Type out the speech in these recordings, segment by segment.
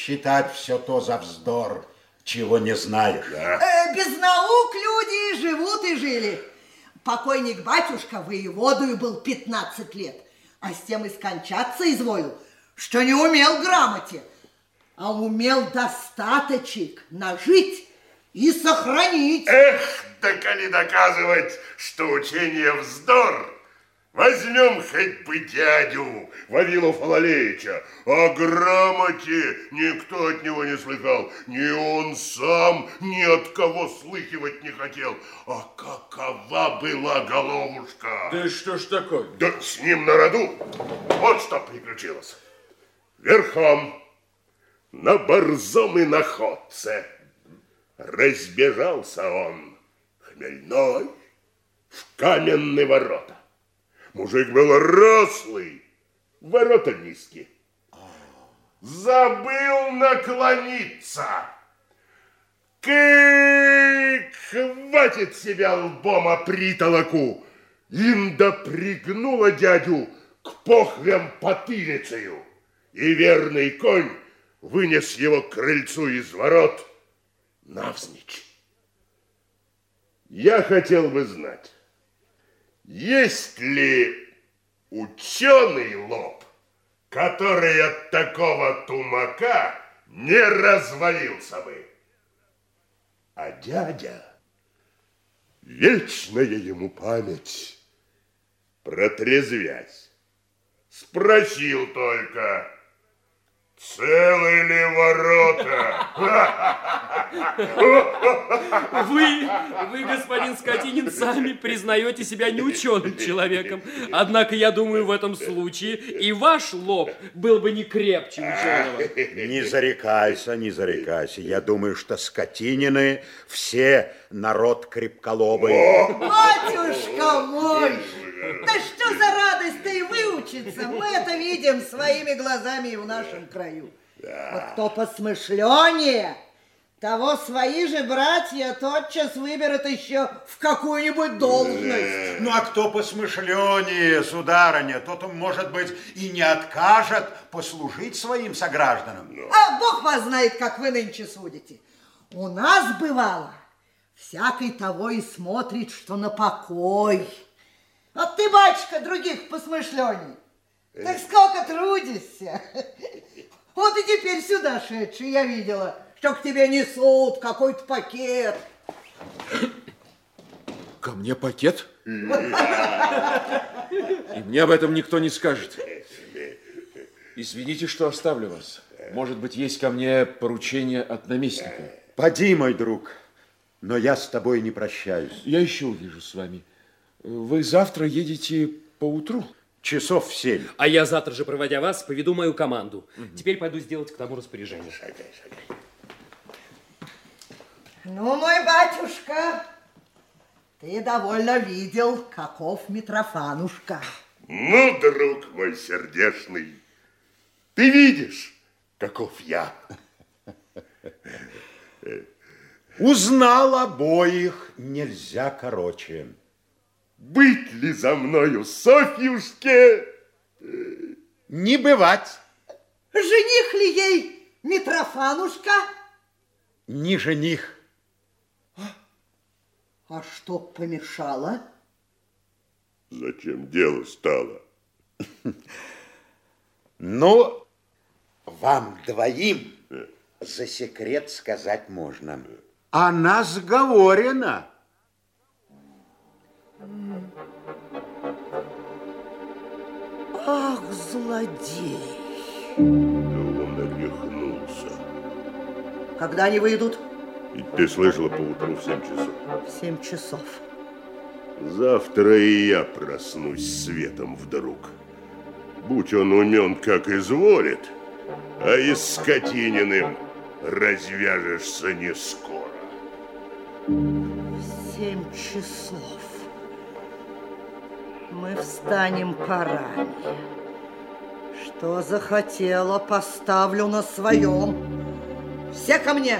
считать все то за вздор, чего не знаешь. Э, без наук люди и живут и жили. Покойник батюшка воеводою был 15 лет, а с тем и скончаться изволил, что не умел грамоте, а умел достаточек нажить и сохранить. Эх, так они доказывать, что учение вздор. Возьмем хоть бы дядю Вавилу Фалалеича. О грамоте никто от него не слыхал. Ни он сам ни от кого слыхивать не хотел. А какова была головушка? Да что ж такое? Да с ним на роду вот что приключилось. Верхом на борзом и находце разбежался он хмельной в каменные ворота. Мужик был рослый, ворота низкие. Забыл наклониться. Кык, хватит себя лбом о притолоку. Инда пригнула дядю к похвям потылицею. И верный конь вынес его к крыльцу из ворот навзничь. Я хотел бы знать, есть ли ученый лоб, который от такого тумака не развалился бы? А дядя, вечная ему память, протрезвясь, спросил только, Целые ли ворота? Вы, вы, господин Скотинин, сами признаете себя неученым человеком. Однако, я думаю, в этом случае и ваш лоб был бы не крепче ученого. Не зарекайся, не зарекайся. Я думаю, что Скотинины все народ крепколобый. Батюшка мой! Да что за выучиться? Мы это видим своими глазами и в нашем краю. Вот кто посмышленнее, того свои же братья тотчас выберут еще в какую-нибудь должность. Ну, а кто посмышленнее, сударыня, тот, может быть, и не откажет послужить своим согражданам. А Бог вас знает, как вы нынче судите. У нас бывало, всякий того и смотрит, что на покой. А ты, батюшка, других посмышлений. Так сколько трудишься. Вот и теперь сюда шедший я видела, что к тебе несут какой-то пакет. Ко мне пакет? И мне об этом никто не скажет. Извините, что оставлю вас. Может быть, есть ко мне поручение от наместника. Поди, мой друг, но я с тобой не прощаюсь. Я еще увижу с вами. Вы завтра едете поутру? Часов в семь. А я завтра же, проводя вас, поведу мою команду. Угу. Теперь пойду сделать к тому распоряжение. Шагай, шагай. Ну, мой батюшка, ты довольно видел, каков Митрофанушка. Ну, друг мой сердечный, ты видишь, каков я. Узнал обоих нельзя короче. Быть ли за мною, Софьюшке? Не бывать. Жених ли ей Митрофанушка? Не жених. А что помешало? Зачем дело стало? Ну, вам двоим за секрет сказать можно. Она сговорена. Ах, злодей! Да он нагрехнулся. Когда они выйдут? И ты слышала поутру в семь часов. В семь часов. Завтра и я проснусь светом вдруг. Будь он умен, как изволит, а и Скотининым развяжешься не скоро. Семь часов. Мы встанем поранее. Что захотела, поставлю на своем. Все ко мне!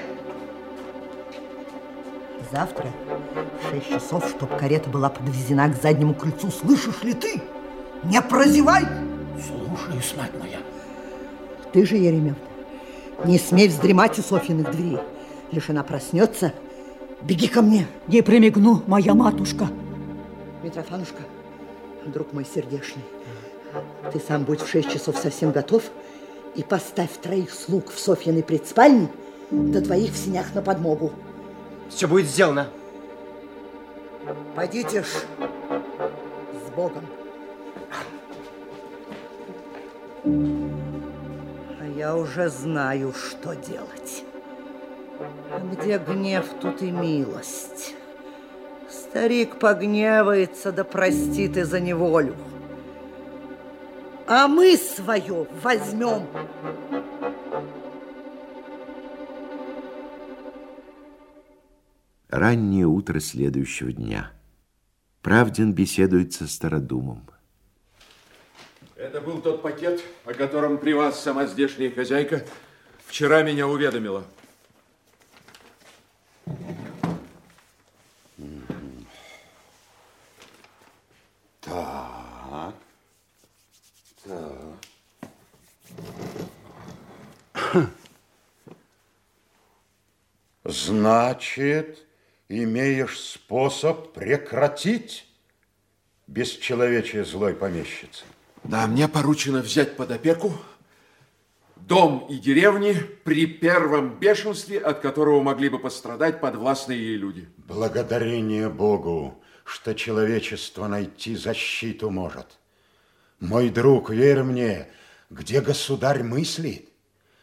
Завтра в шесть часов, чтоб карета была подвезена к заднему крыльцу. Слышишь ли ты? Не прозевай! Слушаюсь, мать моя. Ты же, Еремев, Не смей вздремать у Софьиных дверей. Лишь она проснется, беги ко мне. Не примигну, моя матушка. Митрофанушка, друг мой сердечный, ты сам будь в шесть часов совсем готов и поставь троих слуг в Софьиной предспальне, да двоих в синях на подмогу. Все будет сделано. Пойдите ж с Богом. А я уже знаю, что делать. Где гнев, тут и милость. Старик погневается, да простит и за неволю. А мы свое возьмем. Раннее утро следующего дня. Правдин беседует со Стародумом. Это был тот пакет, о котором при вас сама здешняя хозяйка вчера меня уведомила. Значит, имеешь способ прекратить бесчеловечие злой помещицы. Да, мне поручено взять под опеку дом и деревни при первом бешенстве, от которого могли бы пострадать подвластные ей люди. Благодарение Богу, что человечество найти защиту может. Мой друг, верь мне, где государь мыслит,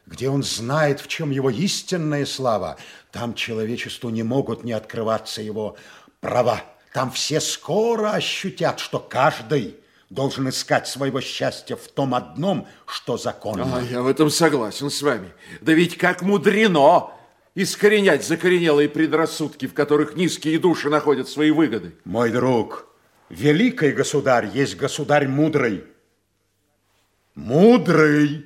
где он знает, в чем его истинная слава, там человечеству не могут не открываться его права. Там все скоро ощутят, что каждый должен искать своего счастья в том одном, что законно. А, я в этом согласен с вами. Да ведь как мудрено искоренять закоренелые предрассудки, в которых низкие души находят свои выгоды. Мой друг, великий государь есть государь мудрый. Мудрый.